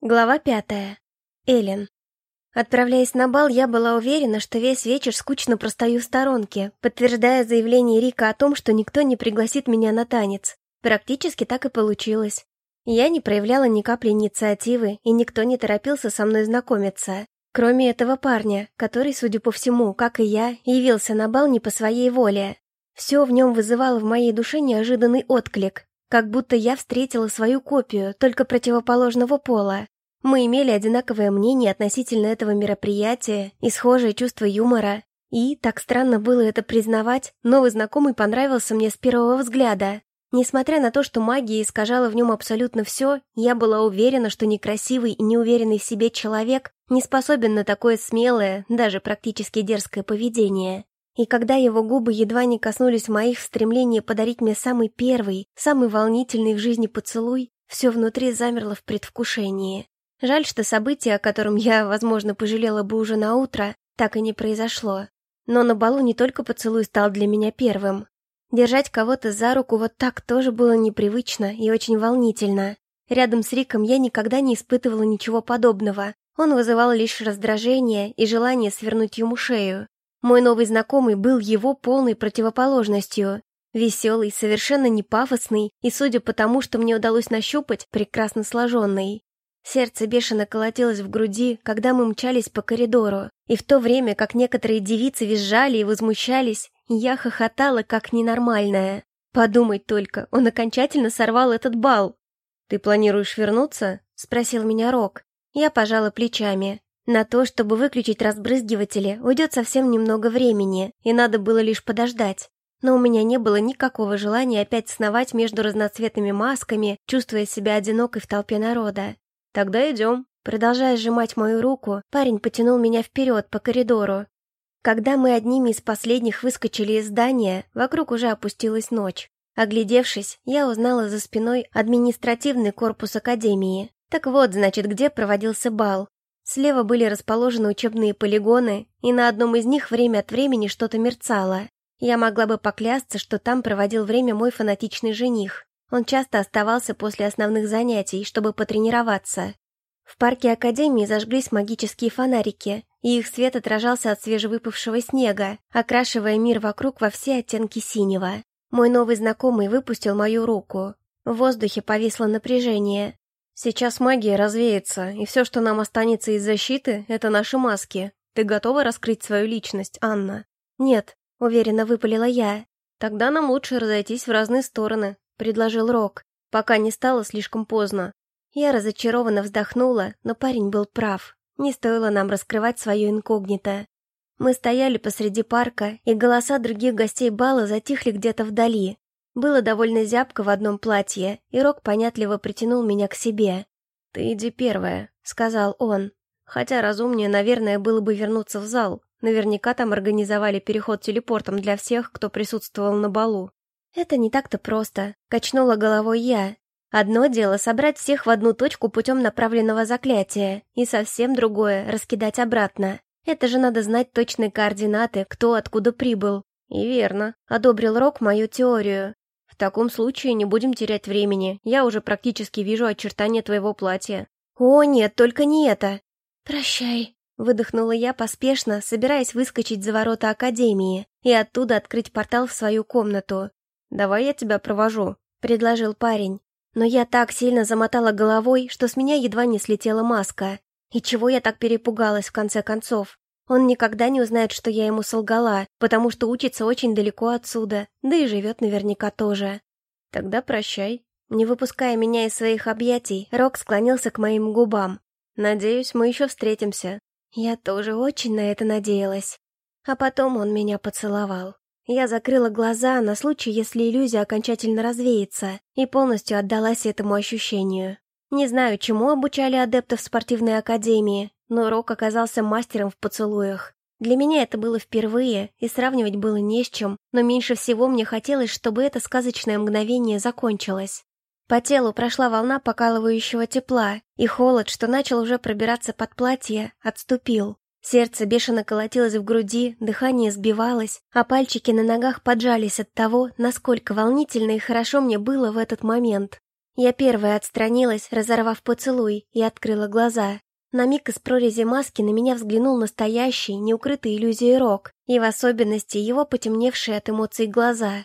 Глава пятая. Эллен. Отправляясь на бал, я была уверена, что весь вечер скучно простою в сторонке, подтверждая заявление Рика о том, что никто не пригласит меня на танец. Практически так и получилось. Я не проявляла ни капли инициативы, и никто не торопился со мной знакомиться. Кроме этого парня, который, судя по всему, как и я, явился на бал не по своей воле. Все в нем вызывало в моей душе неожиданный отклик, как будто я встретила свою копию, только противоположного пола. Мы имели одинаковое мнение относительно этого мероприятия и схожее чувство юмора. И, так странно было это признавать, новый знакомый понравился мне с первого взгляда. Несмотря на то, что магия искажала в нем абсолютно все, я была уверена, что некрасивый и неуверенный в себе человек не способен на такое смелое, даже практически дерзкое поведение. И когда его губы едва не коснулись моих в стремлении подарить мне самый первый, самый волнительный в жизни поцелуй, все внутри замерло в предвкушении. Жаль, что событие, о котором я, возможно, пожалела бы уже на утро, так и не произошло. Но на балу не только поцелуй стал для меня первым. Держать кого-то за руку вот так тоже было непривычно и очень волнительно. Рядом с Риком я никогда не испытывала ничего подобного. Он вызывал лишь раздражение и желание свернуть ему шею. Мой новый знакомый был его полной противоположностью. Веселый, совершенно не пафосный и, судя по тому, что мне удалось нащупать, прекрасно сложенный. Сердце бешено колотилось в груди, когда мы мчались по коридору, и в то время, как некоторые девицы визжали и возмущались, я хохотала как ненормальная. Подумать только, он окончательно сорвал этот бал. «Ты планируешь вернуться?» — спросил меня Рок. Я пожала плечами. На то, чтобы выключить разбрызгиватели, уйдет совсем немного времени, и надо было лишь подождать. Но у меня не было никакого желания опять сновать между разноцветными масками, чувствуя себя одинокой в толпе народа. «Тогда идем». Продолжая сжимать мою руку, парень потянул меня вперед по коридору. Когда мы одними из последних выскочили из здания, вокруг уже опустилась ночь. Оглядевшись, я узнала за спиной административный корпус академии. Так вот, значит, где проводился бал. Слева были расположены учебные полигоны, и на одном из них время от времени что-то мерцало. Я могла бы поклясться, что там проводил время мой фанатичный жених. Он часто оставался после основных занятий, чтобы потренироваться. В парке Академии зажглись магические фонарики, и их свет отражался от свежевыпавшего снега, окрашивая мир вокруг во все оттенки синего. Мой новый знакомый выпустил мою руку. В воздухе повисло напряжение. Сейчас магия развеется, и все, что нам останется из защиты, это наши маски. Ты готова раскрыть свою личность, Анна? Нет, уверенно выпалила я. Тогда нам лучше разойтись в разные стороны, предложил Рок, пока не стало слишком поздно. Я разочарованно вздохнула, но парень был прав. Не стоило нам раскрывать свое инкогнито. Мы стояли посреди парка, и голоса других гостей бала затихли где-то вдали. Было довольно зябко в одном платье, и Рок понятливо притянул меня к себе. «Ты иди первая», — сказал он. Хотя разумнее, наверное, было бы вернуться в зал. Наверняка там организовали переход телепортом для всех, кто присутствовал на балу. «Это не так-то просто», — качнула головой я. «Одно дело собрать всех в одну точку путем направленного заклятия, и совсем другое — раскидать обратно. Это же надо знать точные координаты, кто откуда прибыл». «И верно», — одобрил Рок мою теорию. Таком случае не будем терять времени. Я уже практически вижу очертания твоего платья. О, нет, только не это. Прощай. Выдохнула я поспешно, собираясь выскочить за ворота Академии и оттуда открыть портал в свою комнату. «Давай я тебя провожу», — предложил парень. Но я так сильно замотала головой, что с меня едва не слетела маска. И чего я так перепугалась в конце концов? Он никогда не узнает, что я ему солгала, потому что учится очень далеко отсюда, да и живет наверняка тоже. Тогда прощай. Не выпуская меня из своих объятий, Рок склонился к моим губам. Надеюсь, мы еще встретимся. Я тоже очень на это надеялась. А потом он меня поцеловал. Я закрыла глаза на случай, если иллюзия окончательно развеется, и полностью отдалась этому ощущению. Не знаю, чему обучали адептов спортивной академии, но Рок оказался мастером в поцелуях. Для меня это было впервые, и сравнивать было не с чем, но меньше всего мне хотелось, чтобы это сказочное мгновение закончилось. По телу прошла волна покалывающего тепла, и холод, что начал уже пробираться под платье, отступил. Сердце бешено колотилось в груди, дыхание сбивалось, а пальчики на ногах поджались от того, насколько волнительно и хорошо мне было в этот момент. Я первая отстранилась, разорвав поцелуй, и открыла глаза. На миг из прорези маски на меня взглянул настоящий, неукрытый иллюзией Рок, и в особенности его потемневшие от эмоций глаза.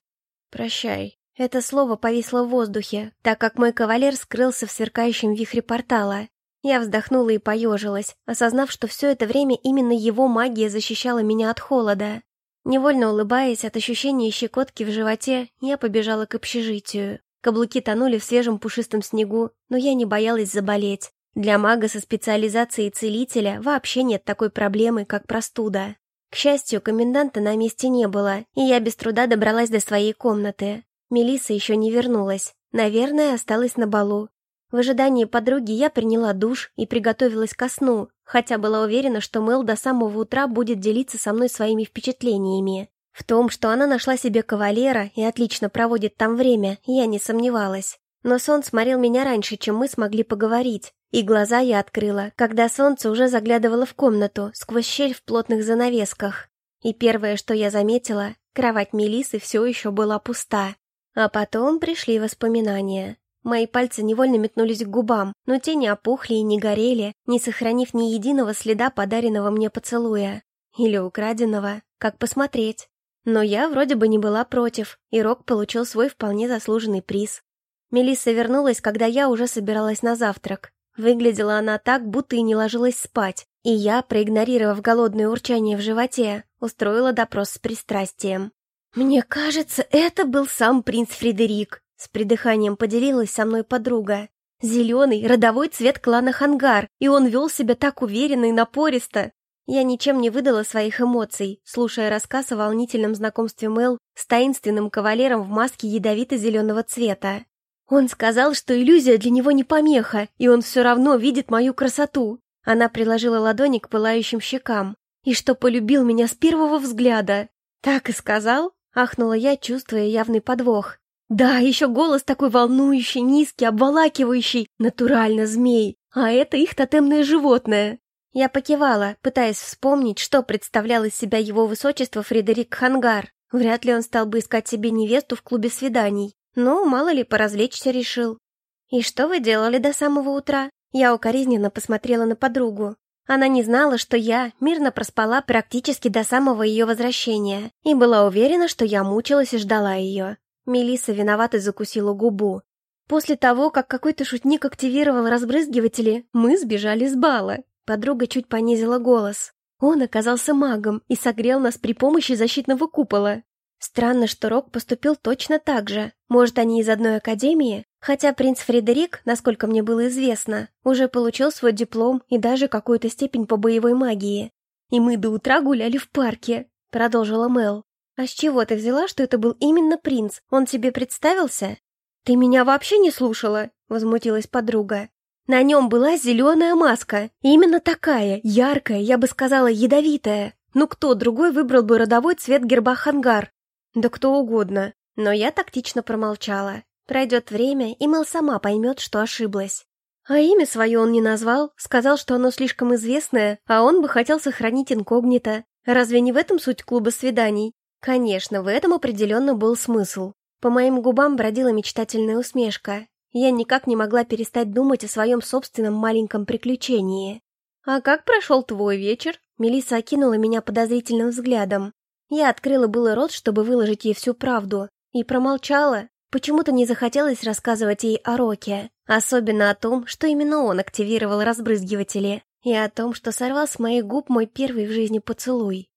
«Прощай». Это слово повисло в воздухе, так как мой кавалер скрылся в сверкающем вихре портала. Я вздохнула и поежилась, осознав, что все это время именно его магия защищала меня от холода. Невольно улыбаясь от ощущения щекотки в животе, я побежала к общежитию. Каблуки тонули в свежем пушистом снегу, но я не боялась заболеть. Для мага со специализацией целителя вообще нет такой проблемы, как простуда. К счастью, коменданта на месте не было, и я без труда добралась до своей комнаты. Мелисса еще не вернулась. Наверное, осталась на балу. В ожидании подруги я приняла душ и приготовилась ко сну, хотя была уверена, что Мэл до самого утра будет делиться со мной своими впечатлениями. В том, что она нашла себе кавалера и отлично проводит там время, я не сомневалась. Но сон сморил меня раньше, чем мы смогли поговорить, и глаза я открыла, когда солнце уже заглядывало в комнату сквозь щель в плотных занавесках. И первое, что я заметила, кровать Мелисы все еще была пуста. А потом пришли воспоминания. Мои пальцы невольно метнулись к губам, но те не опухли и не горели, не сохранив ни единого следа подаренного мне поцелуя. Или украденного, как посмотреть. Но я вроде бы не была против, и Рок получил свой вполне заслуженный приз. Мелисса вернулась, когда я уже собиралась на завтрак. Выглядела она так, будто и не ложилась спать, и я, проигнорировав голодное урчание в животе, устроила допрос с пристрастием. «Мне кажется, это был сам принц Фредерик», — с придыханием поделилась со мной подруга. «Зеленый, родовой цвет клана Хангар, и он вел себя так уверенно и напористо». Я ничем не выдала своих эмоций, слушая рассказ о волнительном знакомстве Мэл с таинственным кавалером в маске ядовито-зеленого цвета. Он сказал, что иллюзия для него не помеха, и он все равно видит мою красоту. Она приложила ладони к пылающим щекам. И что полюбил меня с первого взгляда. Так и сказал? Ахнула я, чувствуя явный подвох. Да, еще голос такой волнующий, низкий, обволакивающий. Натурально змей. А это их тотемное животное. Я покивала, пытаясь вспомнить, что представлял из себя его высочество Фредерик Хангар. Вряд ли он стал бы искать себе невесту в клубе свиданий. Ну, мало ли, поразвлечься решил. «И что вы делали до самого утра?» Я укоризненно посмотрела на подругу. Она не знала, что я мирно проспала практически до самого ее возвращения и была уверена, что я мучилась и ждала ее. Мелисса виновато закусила губу. После того, как какой-то шутник активировал разбрызгиватели, мы сбежали с бала. Подруга чуть понизила голос. Он оказался магом и согрел нас при помощи защитного купола. Странно, что Рок поступил точно так же. Может, они из одной академии? Хотя принц Фредерик, насколько мне было известно, уже получил свой диплом и даже какую-то степень по боевой магии. И мы до утра гуляли в парке, продолжила Мел. А с чего ты взяла, что это был именно принц? Он тебе представился? Ты меня вообще не слушала, возмутилась подруга. На нем была зеленая маска, именно такая, яркая, я бы сказала, ядовитая. Ну кто другой выбрал бы родовой цвет герба Хангар? Да кто угодно. Но я тактично промолчала. Пройдет время, и Мэл сама поймет, что ошиблась. А имя свое он не назвал, сказал, что оно слишком известное, а он бы хотел сохранить инкогнито. Разве не в этом суть клуба свиданий? Конечно, в этом определенно был смысл. По моим губам бродила мечтательная усмешка. Я никак не могла перестать думать о своем собственном маленьком приключении. «А как прошел твой вечер?» Мелисса окинула меня подозрительным взглядом. Я открыла было рот, чтобы выложить ей всю правду, и промолчала. Почему-то не захотелось рассказывать ей о Роке, особенно о том, что именно он активировал разбрызгиватели, и о том, что сорвал с моих губ мой первый в жизни поцелуй.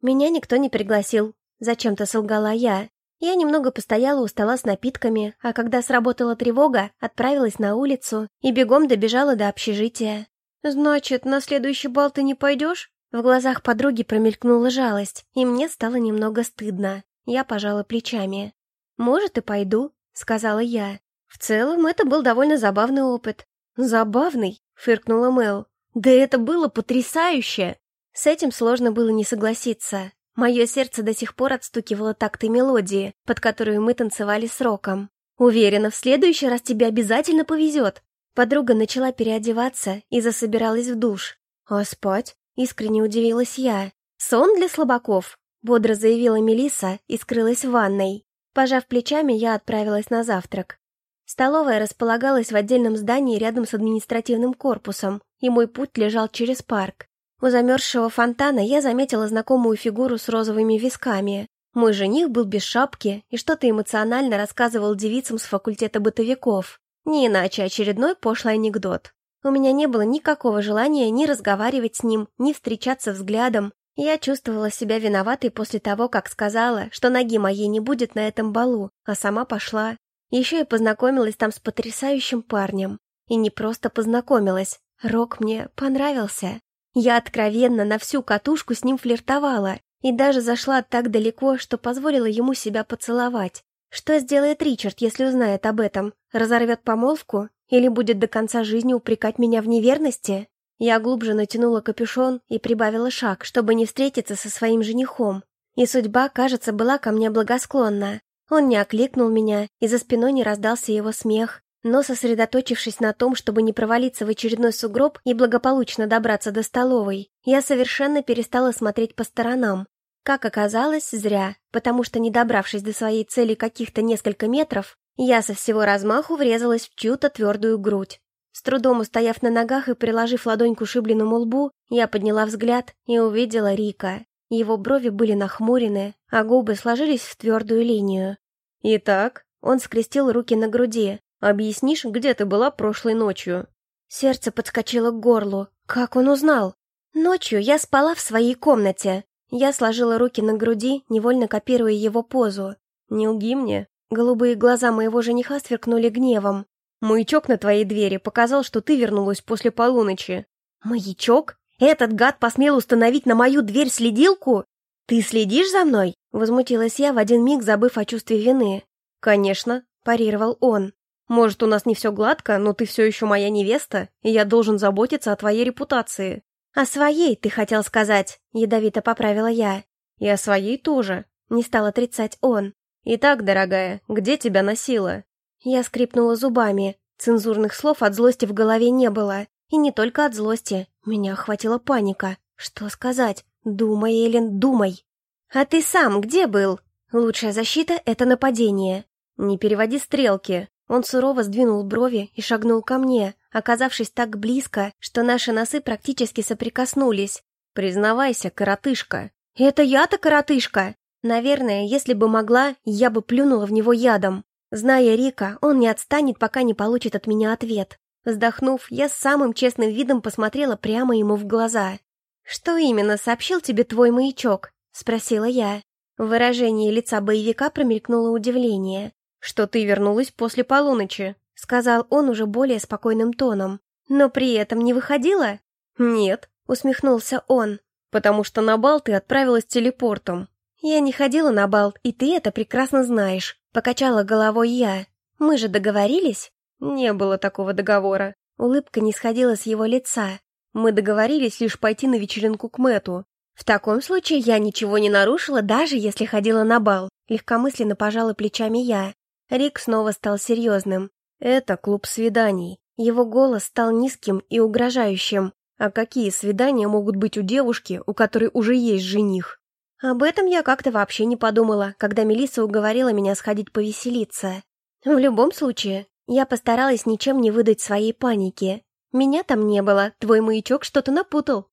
Меня никто не пригласил, зачем-то солгала я. Я немного постояла у стола с напитками, а когда сработала тревога, отправилась на улицу и бегом добежала до общежития. «Значит, на следующий бал ты не пойдешь?» В глазах подруги промелькнула жалость, и мне стало немного стыдно. Я пожала плечами. «Может, и пойду», — сказала я. В целом, это был довольно забавный опыт. «Забавный?» — фыркнула Мэл. «Да это было потрясающе!» С этим сложно было не согласиться. Мое сердце до сих пор отстукивало такты мелодии, под которую мы танцевали с Роком. «Уверена, в следующий раз тебе обязательно повезет!» Подруга начала переодеваться и засобиралась в душ. «А спать?» Искренне удивилась я. «Сон для слабаков», — бодро заявила Мелиса и скрылась в ванной. Пожав плечами, я отправилась на завтрак. Столовая располагалась в отдельном здании рядом с административным корпусом, и мой путь лежал через парк. У замерзшего фонтана я заметила знакомую фигуру с розовыми висками. Мой жених был без шапки и что-то эмоционально рассказывал девицам с факультета бытовиков. Не иначе очередной пошлый анекдот. У меня не было никакого желания ни разговаривать с ним, ни встречаться взглядом. Я чувствовала себя виноватой после того, как сказала, что ноги моей не будет на этом балу, а сама пошла. Еще я познакомилась там с потрясающим парнем. И не просто познакомилась. Рок мне понравился. Я откровенно на всю катушку с ним флиртовала и даже зашла так далеко, что позволила ему себя поцеловать. Что сделает Ричард, если узнает об этом? Разорвет помолвку? Или будет до конца жизни упрекать меня в неверности? Я глубже натянула капюшон и прибавила шаг, чтобы не встретиться со своим женихом. И судьба, кажется, была ко мне благосклонна. Он не окликнул меня, и за спиной не раздался его смех, но, сосредоточившись на том, чтобы не провалиться в очередной сугроб и благополучно добраться до столовой, я совершенно перестала смотреть по сторонам. Как оказалось, зря, потому что, не добравшись до своей цели каких-то несколько метров, я со всего размаху врезалась в чью-то твердую грудь. С трудом устояв на ногах и приложив ладонь к ушибленному лбу, я подняла взгляд и увидела Рика. Его брови были нахмурены, а губы сложились в твердую линию. «Итак?» Он скрестил руки на груди. «Объяснишь, где ты была прошлой ночью?» Сердце подскочило к горлу. Как он узнал? Ночью я спала в своей комнате. Я сложила руки на груди, невольно копируя его позу. «Не лги мне». Голубые глаза моего жениха сверкнули гневом. «Маячок на твоей двери показал, что ты вернулась после полуночи». «Маячок? Этот гад посмел установить на мою дверь следилку? Ты следишь за мной?» Возмутилась я в один миг, забыв о чувстве вины. «Конечно», – парировал он. «Может, у нас не все гладко, но ты все еще моя невеста, и я должен заботиться о твоей репутации». «О своей, ты хотел сказать», — ядовито поправила я. «И о своей тоже», — не стал отрицать он. «Итак, дорогая, где тебя носило?» Я скрипнула зубами. Цензурных слов от злости в голове не было. И не только от злости. Меня охватила паника. Что сказать? Думай, Эллен, думай. А ты сам где был? Лучшая защита — это нападение. Не переводи стрелки. Он сурово сдвинул брови и шагнул ко мне, оказавшись так близко, что наши носы практически соприкоснулись. «Признавайся, коротышка». «Это я-то коротышка?» Наверное, если бы могла, я бы плюнула в него ядом. Зная Рика, он не отстанет, пока не получит от меня ответ. Вздохнув, я с самым честным видом посмотрела прямо ему в глаза. «Что именно сообщил тебе твой маячок?» — спросила я. В выражении лица боевика промелькнуло удивление. «Что ты вернулась после полуночи?» — сказал он уже более спокойным тоном. «Но при этом не выходила?» «Нет», — усмехнулся он, «потому что на бал ты отправилась телепортом». «Я не ходила на бал, и ты это прекрасно знаешь», — покачала головой я. «Мы же договорились?» «Не было такого договора». Улыбка не сходила с его лица. «Мы договорились лишь пойти на вечеринку к Мэту. В таком случае я ничего не нарушила, даже если ходила на бал», — легкомысленно пожала плечами я. Рик снова стал серьезным. Это клуб свиданий. Его голос стал низким и угрожающим. А какие свидания могут быть у девушки, у которой уже есть жених? Об этом я как-то вообще не подумала, когда Мелисса уговорила меня сходить повеселиться. В любом случае, я постаралась ничем не выдать своей паники. Меня там не было, твой маячок что-то напутал.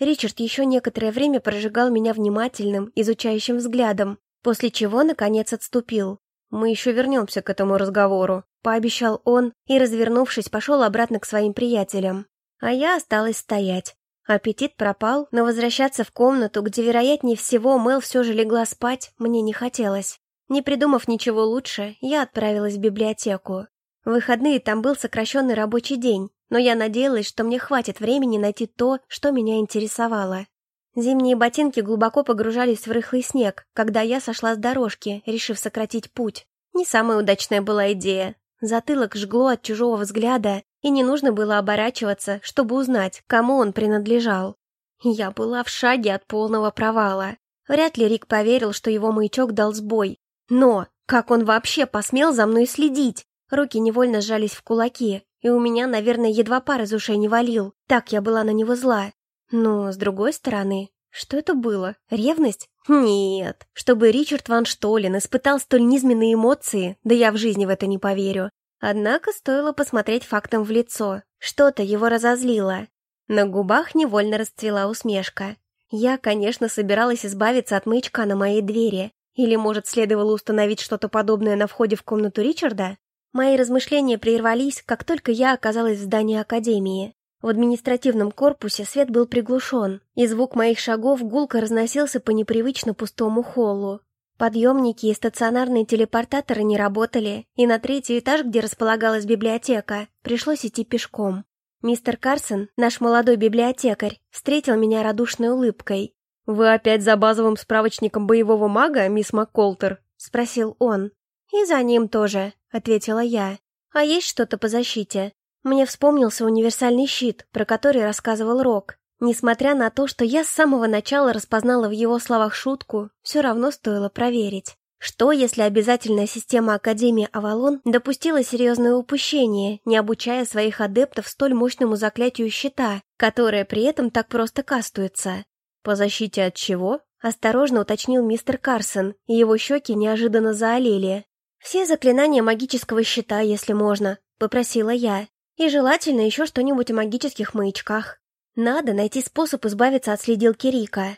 Ричард еще некоторое время прожигал меня внимательным, изучающим взглядом, после чего, наконец, отступил. «Мы еще вернемся к этому разговору», — пообещал он и, развернувшись, пошел обратно к своим приятелям. А я осталась стоять. Аппетит пропал, но возвращаться в комнату, где, вероятнее всего, Мэл все же легла спать, мне не хотелось. Не придумав ничего лучше, я отправилась в библиотеку. В выходные там был сокращенный рабочий день, но я надеялась, что мне хватит времени найти то, что меня интересовало. Зимние ботинки глубоко погружались в рыхлый снег, когда я сошла с дорожки, решив сократить путь. Не самая удачная была идея. Затылок жгло от чужого взгляда, и не нужно было оборачиваться, чтобы узнать, кому он принадлежал. Я была в шаге от полного провала. Вряд ли Рик поверил, что его маячок дал сбой. Но как он вообще посмел за мной следить? Руки невольно сжались в кулаки, и у меня, наверное, едва пар из ушей не валил. Так я была на него зла. Но, с другой стороны, что это было? Ревность? Нет. Чтобы Ричард Ван Штолен испытал столь низменные эмоции, да я в жизни в это не поверю. Однако стоило посмотреть фактом в лицо. Что-то его разозлило. На губах невольно расцвела усмешка. Я, конечно, собиралась избавиться от маячка на моей двери. Или, может, следовало установить что-то подобное на входе в комнату Ричарда? Мои размышления прервались, как только я оказалась в здании Академии. В административном корпусе свет был приглушен, и звук моих шагов гулко разносился по непривычно пустому холлу. Подъемники и стационарные телепортаторы не работали, и на третий этаж, где располагалась библиотека, пришлось идти пешком. Мистер Карсон, наш молодой библиотекарь, встретил меня радушной улыбкой. «Вы опять за базовым справочником боевого мага, мисс МакКолтер?» — спросил он. «И за ним тоже», — ответила я. «А есть что-то по защите?» Мне вспомнился универсальный щит, про который рассказывал Рок. Несмотря на то, что я с самого начала распознала в его словах шутку, все равно стоило проверить. Что, если обязательная система Академии Авалон допустила серьезное упущение, не обучая своих адептов столь мощному заклятию щита, которое при этом так просто кастуется? «По защите от чего?» — осторожно уточнил мистер Карсон, и его щеки неожиданно заолели. «Все заклинания магического щита, если можно», — попросила я. «И желательно еще что-нибудь о магических маячках. Надо найти способ избавиться от следилки Рика».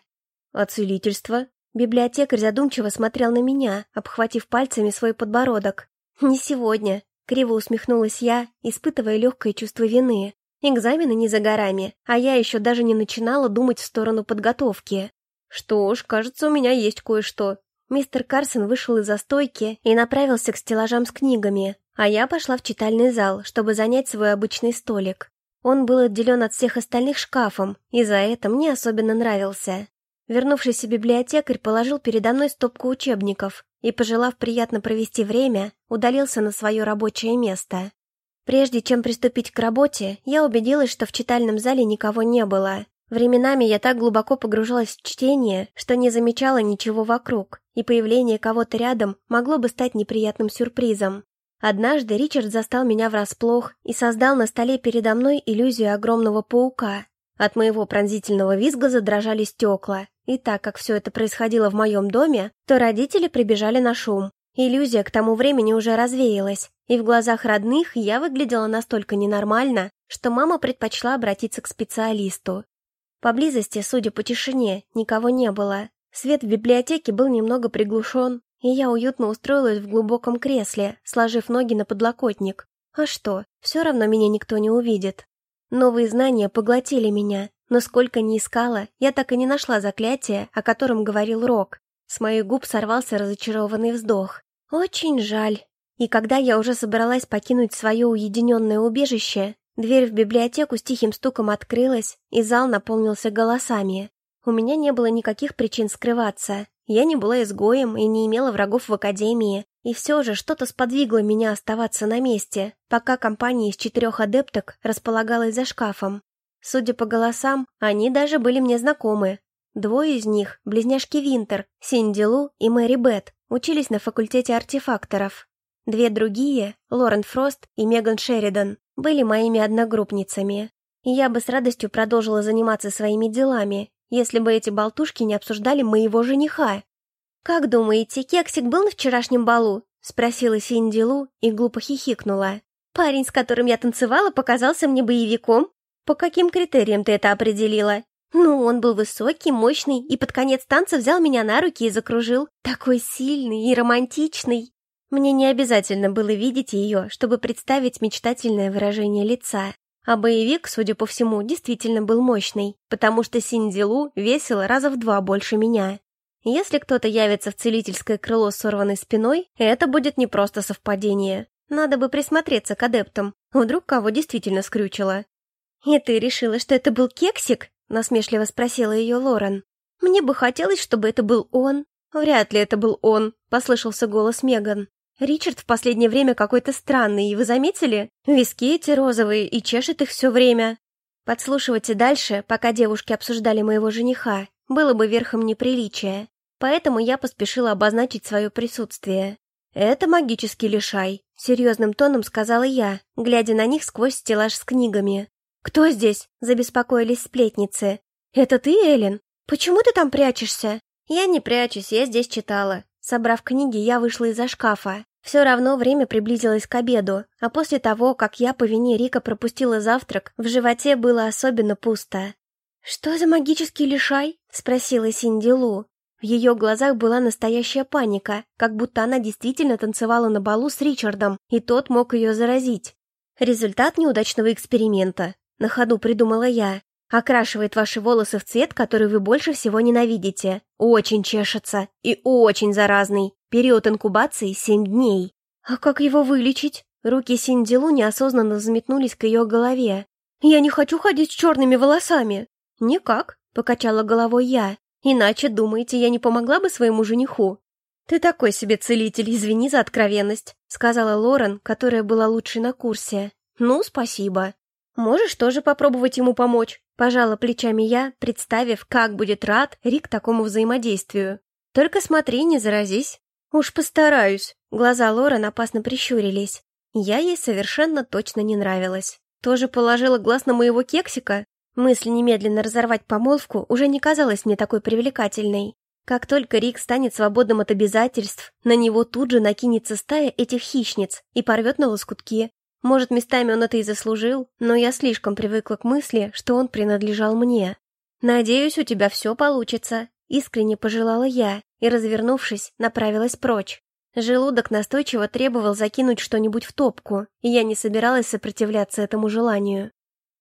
«А целительство?» Библиотекарь задумчиво смотрел на меня, обхватив пальцами свой подбородок. «Не сегодня», — криво усмехнулась я, испытывая легкое чувство вины. Экзамены не за горами, а я еще даже не начинала думать в сторону подготовки. Что ж, кажется, у меня есть кое-что. Мистер Карсон вышел из застойки и направился к стеллажам с книгами, а я пошла в читальный зал, чтобы занять свой обычный столик. Он был отделен от всех остальных шкафом, и за это мне особенно нравился. Вернувшийся библиотекарь положил передо мной стопку учебников и, пожелав приятно провести время, удалился на свое рабочее место. Прежде чем приступить к работе, я убедилась, что в читальном зале никого не было. Временами я так глубоко погружалась в чтение, что не замечала ничего вокруг, и появление кого-то рядом могло бы стать неприятным сюрпризом. Однажды Ричард застал меня врасплох и создал на столе передо мной иллюзию огромного паука. От моего пронзительного визга задрожали стекла, и так как все это происходило в моем доме, то родители прибежали на шум. Иллюзия к тому времени уже развеялась, и в глазах родных я выглядела настолько ненормально, что мама предпочла обратиться к специалисту. Поблизости, судя по тишине, никого не было. Свет в библиотеке был немного приглушен, и я уютно устроилась в глубоком кресле, сложив ноги на подлокотник. А что, все равно меня никто не увидит. Новые знания поглотили меня, но сколько ни искала, я так и не нашла заклятия, о котором говорил Рок. С моих губ сорвался разочарованный вздох. Очень жаль. И когда я уже собралась покинуть свое уединенное убежище, дверь в библиотеку с тихим стуком открылась, и зал наполнился голосами. У меня не было никаких причин скрываться. Я не была изгоем и не имела врагов в академии, и все же что-то сподвигло меня оставаться на месте, пока компания из четырех адепток располагалась за шкафом. Судя по голосам, они даже были мне знакомы. Двое из них, близняшки Винтер, Синди Лу и Мэри Бет, учились на факультете артефакторов. Две другие, Лорен Фрост и Меган Шеридан, были моими одногруппницами. И я бы с радостью продолжила заниматься своими делами, если бы эти болтушки не обсуждали моего жениха. «Как думаете, Кексик был на вчерашнем балу?» — спросила Синди Лу и глупо хихикнула. «Парень, с которым я танцевала, показался мне боевиком. По каким критериям ты это определила? Ну, он был высокий, мощный, и под конец танца взял меня на руки и закружил. Такой сильный и романтичный. Мне не обязательно было видеть ее, чтобы представить мечтательное выражение лица. А боевик, судя по всему, действительно был мощный, потому что Синди Лу весила раза в два больше меня. Если кто-то явится в целительское крыло с сорванной спиной, это будет не просто совпадение. Надо бы присмотреться к адептам. Вдруг кого действительно скрючило. «И ты решила, что это был кексик?» — насмешливо спросила ее Лорен. «Мне бы хотелось, чтобы это был он». «Вряд ли это был он», — послышался голос Меган. «Ричард в последнее время какой-то странный, и вы заметили? Виски эти розовые, и чешет их все время». Подслушивать и дальше, пока девушки обсуждали моего жениха, было бы верхом неприличия. Поэтому я поспешила обозначить свое присутствие. «Это магический лишай», — серьезным тоном сказала я, глядя на них сквозь стеллаж с книгами. «Кто здесь?» — забеспокоились сплетницы. «Это ты, Эллен? Почему ты там прячешься?» «Я не прячусь, я здесь читала». Собрав книги, я вышла из-за шкафа. Все равно время приблизилось к обеду, а после того, как я по вине Рика пропустила завтрак, в животе было особенно пусто. «Что за магический лишай?» — спросила Синди Лу. В ее глазах была настоящая паника, как будто она действительно танцевала на балу с Ричардом, и тот мог ее заразить. Результат неудачного эксперимента. На ходу придумала я. Окрашивает ваши волосы в цвет, который вы больше всего ненавидите. Очень чешется и очень заразный. Период инкубации — семь дней. А как его вылечить? Руки Синдилу неосознанно взметнулись к ее голове. «Я не хочу ходить с черными волосами!» «Никак», — покачала головой я. «Иначе, думаете, я не помогла бы своему жениху?» «Ты такой себе целитель, извини за откровенность», — сказала Лорен, которая была лучшей на курсе. «Ну, спасибо. Можешь тоже попробовать ему помочь. Пожала плечами я, представив, как будет рад Рик такому взаимодействию. «Только смотри, не заразись». «Уж постараюсь». Глаза Лорен опасно прищурились. Я ей совершенно точно не нравилась. Тоже положила глаз на моего кексика? Мысль немедленно разорвать помолвку уже не казалась мне такой привлекательной. Как только Рик станет свободным от обязательств, на него тут же накинется стая этих хищниц и порвет на лоскутки. Может, местами он это и заслужил, но я слишком привыкла к мысли, что он принадлежал мне. «Надеюсь, у тебя все получится», — искренне пожелала я и, развернувшись, направилась прочь. Желудок настойчиво требовал закинуть что-нибудь в топку, и я не собиралась сопротивляться этому желанию.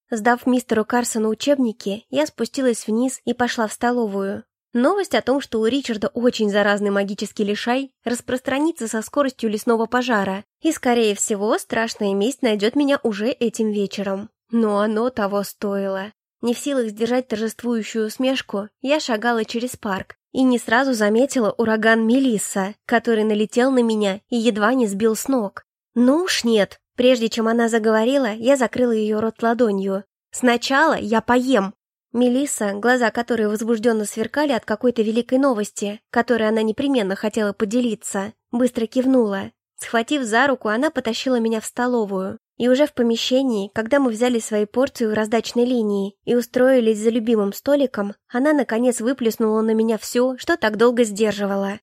Сдав мистеру Карсону учебники, я спустилась вниз и пошла в столовую. Новость о том, что у Ричарда очень заразный магический лишай, распространится со скоростью лесного пожара, и, скорее всего, страшная месть найдет меня уже этим вечером. Но оно того стоило. Не в силах сдержать торжествующую усмешку, я шагала через парк и не сразу заметила ураган Мелисса, который налетел на меня и едва не сбил с ног. Ну уж нет, прежде чем она заговорила, я закрыла ее рот ладонью. «Сначала я поем!» Мелисса, глаза которой возбужденно сверкали от какой-то великой новости, которой она непременно хотела поделиться, быстро кивнула. Схватив за руку, она потащила меня в столовую. И уже в помещении, когда мы взяли свои порции у раздачной линии и устроились за любимым столиком, она, наконец, выплеснула на меня все, что так долго сдерживала.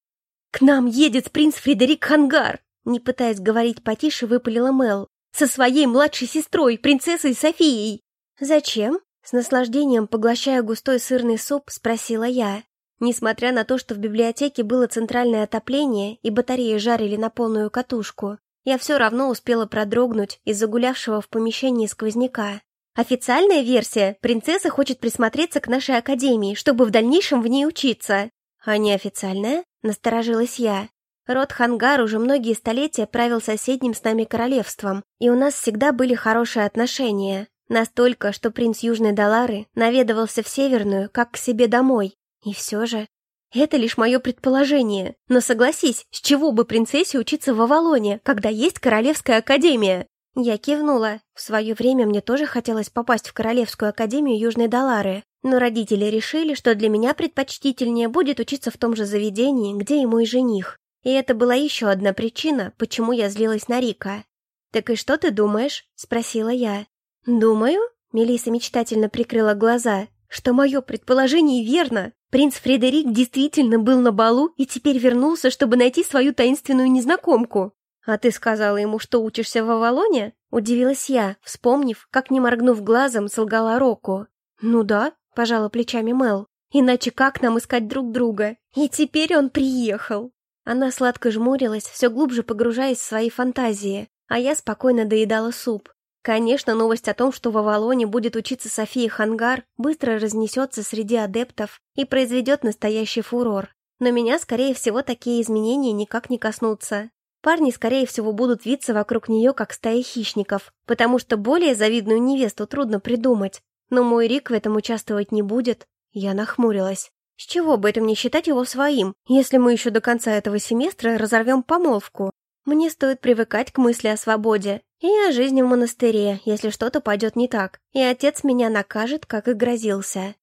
«К нам едет принц Фредерик Хангар!» Не пытаясь говорить потише, выпалила Мел. «Со своей младшей сестрой, принцессой Софией!» «Зачем?» С наслаждением, поглощая густой сырный суп, спросила я. Несмотря на то, что в библиотеке было центральное отопление и батареи жарили на полную катушку, я все равно успела продрогнуть из загулявшего в помещении сквозняка. Официальная версия – принцесса хочет присмотреться к нашей академии, чтобы в дальнейшем в ней учиться. А неофициальная? Насторожилась я. Род Хангар уже многие столетия правил соседним с нами королевством, и у нас всегда были хорошие отношения. Настолько, что принц Южной Далары наведывался в Северную, как к себе домой. И все же... Это лишь мое предположение. Но согласись, с чего бы принцессе учиться в Авалоне, когда есть Королевская Академия? Я кивнула. В свое время мне тоже хотелось попасть в Королевскую Академию Южной Далары, но родители решили, что для меня предпочтительнее будет учиться в том же заведении, где и мой жених. И это была еще одна причина, почему я злилась на Рика. «Так и что ты думаешь?» — спросила я. «Думаю», — Мелиса мечтательно прикрыла глаза, «что мое предположение верно. Принц Фредерик действительно был на балу и теперь вернулся, чтобы найти свою таинственную незнакомку». «А ты сказала ему, что учишься в Авалоне?» — удивилась я, вспомнив, как, не моргнув глазом, солгала Року. «Ну да», — пожала плечами Мел. «Иначе как нам искать друг друга? И теперь он приехал». Она сладко жмурилась, все глубже погружаясь в свои фантазии, а я спокойно доедала суп. Конечно, новость о том, что в Авалоне будет учиться София Хангар, быстро разнесется среди адептов и произведет настоящий фурор. Но меня, скорее всего, такие изменения никак не коснутся. Парни, скорее всего, будут виться вокруг нее, как стая хищников, потому что более завидную невесту трудно придумать. Но мой Рик в этом участвовать не будет. Я нахмурилась. С чего бы это мне считать его своим, если мы еще до конца этого семестра разорвем помолвку? Мне стоит привыкать к мысли о свободе, и о жизни в монастыре, если что-то пойдет не так, и отец меня накажет, как и грозился.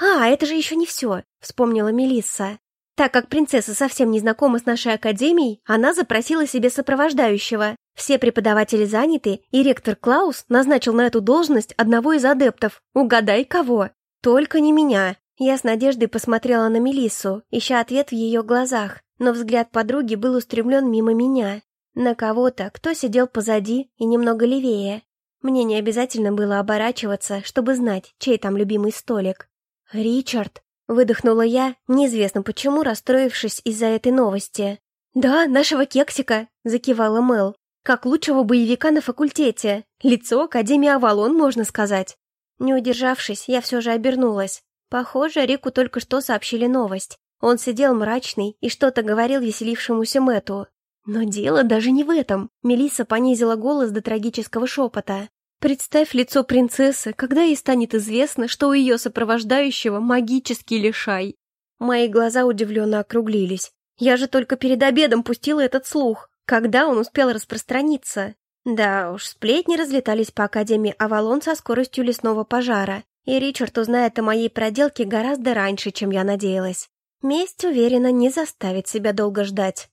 «А, это же еще не все», — вспомнила Мелисса. Так как принцесса совсем не знакома с нашей академией, она запросила себе сопровождающего. Все преподаватели заняты, и ректор Клаус назначил на эту должность одного из адептов. Угадай, кого? Только не меня. Я с надеждой посмотрела на Мелиссу, ища ответ в ее глазах, но взгляд подруги был устремлен мимо меня. На кого-то, кто сидел позади и немного левее. Мне не обязательно было оборачиваться, чтобы знать, чей там любимый столик. «Ричард!» — выдохнула я, неизвестно почему, расстроившись из-за этой новости. «Да, нашего кексика!» — закивала Мел. «Как лучшего боевика на факультете. Лицо Академии Авалон, можно сказать». Не удержавшись, я все же обернулась. Похоже, Рику только что сообщили новость. Он сидел мрачный и что-то говорил веселившемуся Мэту. Но дело даже не в этом. Мелисса понизила голос до трагического шепота. Представь лицо принцессы, когда ей станет известно, что у ее сопровождающего магический лишай. Мои глаза удивленно округлились. Я же только перед обедом пустила этот слух. Когда он успел распространиться? Да уж, сплетни разлетались по Академии Авалон со скоростью лесного пожара, и Ричард узнает о моей проделке гораздо раньше, чем я надеялась. Месть, уверена, не заставит себя долго ждать.